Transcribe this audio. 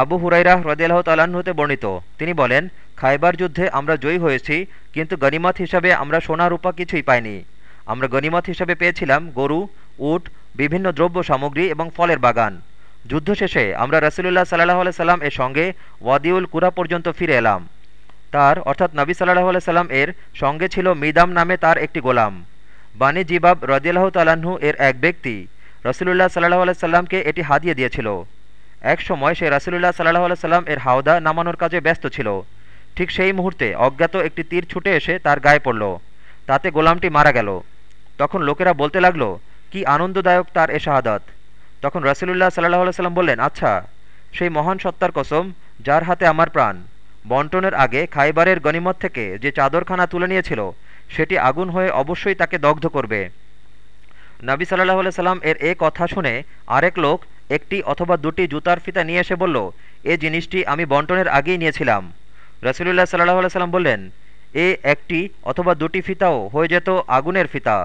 আবু হুরাইরা হ্রদিয়াল্লাহ তালাহতে বর্ণিত। তিনি বলেন, খাইবার যুদ্ধে আমরা জয়ী হয়েছি, কিন্তু গনিমত হিসাবে আমরা সোনা, রূপা কিছুই পাইনি। আমরা গনিমত হিসাবে পেয়েছিলাম গরু, উট, বিভিন্ন দ্রব্য সামগ্রী এবং ফলের বাগান। যুদ্ধ শেষে আমরা রসুলুল্লাহ সাল্লাহ সাল্লাম এর সঙ্গে ওয়াদিউল কুরা পর্যন্ত ফিরে এলাম। তার অর্থাৎ নবী সাল্লাহ সাল্লাম এর সঙ্গে ছিল মিদাম নামে তার একটি গোলাম। বাণী জিবাব রদিয়াল্লাহ তালাহু এর এক ব্যক্তি। রসুলুল্লাহ সাল্লাহ সাল্লামকে এটি হাদিয়ে দিয়েছিল। এক সময় সে রাসুলুল্লাহ সাল্লাহ সাল্লাম এর হাওদা নামানোর কাজে ব্যস্ত ছিল। ঠিক সেই মুহূর্তে অজ্ঞাত একটি তীর ছুটে এসে তার গায়ে পড়ল। তাতে গোলামটি মারা গেল। তখন লোকেরা বলতে লাগল, কি আনন্দদায়ক তার এ শাহাদাত। তখন রাসুলুল্লাহ সাল্লাহ সাল্লাম বললেন আচ্ছা সেই মহান সত্তার কসম, যার হাতে আমার প্রাণ, বন্টনের আগে খাইবারের গনিমত থেকে যে চাদরখানা তুলে নিয়েছিল, সেটি আগুন হয়ে অবশ্যই তাকে দগ্ধ করবে। নবী সাল্লাহ সাল্লাম এর এ কথা শুনে আরেক লোক একটি অথবা দুটি জুতার ফিতা নিয়ে এসে বলল, এ জিনিসটি আমি বন্টনের আগেই নিয়েছিলাম। রসুলুল্লাহ সাল্লাহ সাল্লাম বললেন, এ একটি অথবা দুটি ফিতাও হয়ে যেত আগুনের ফিতা।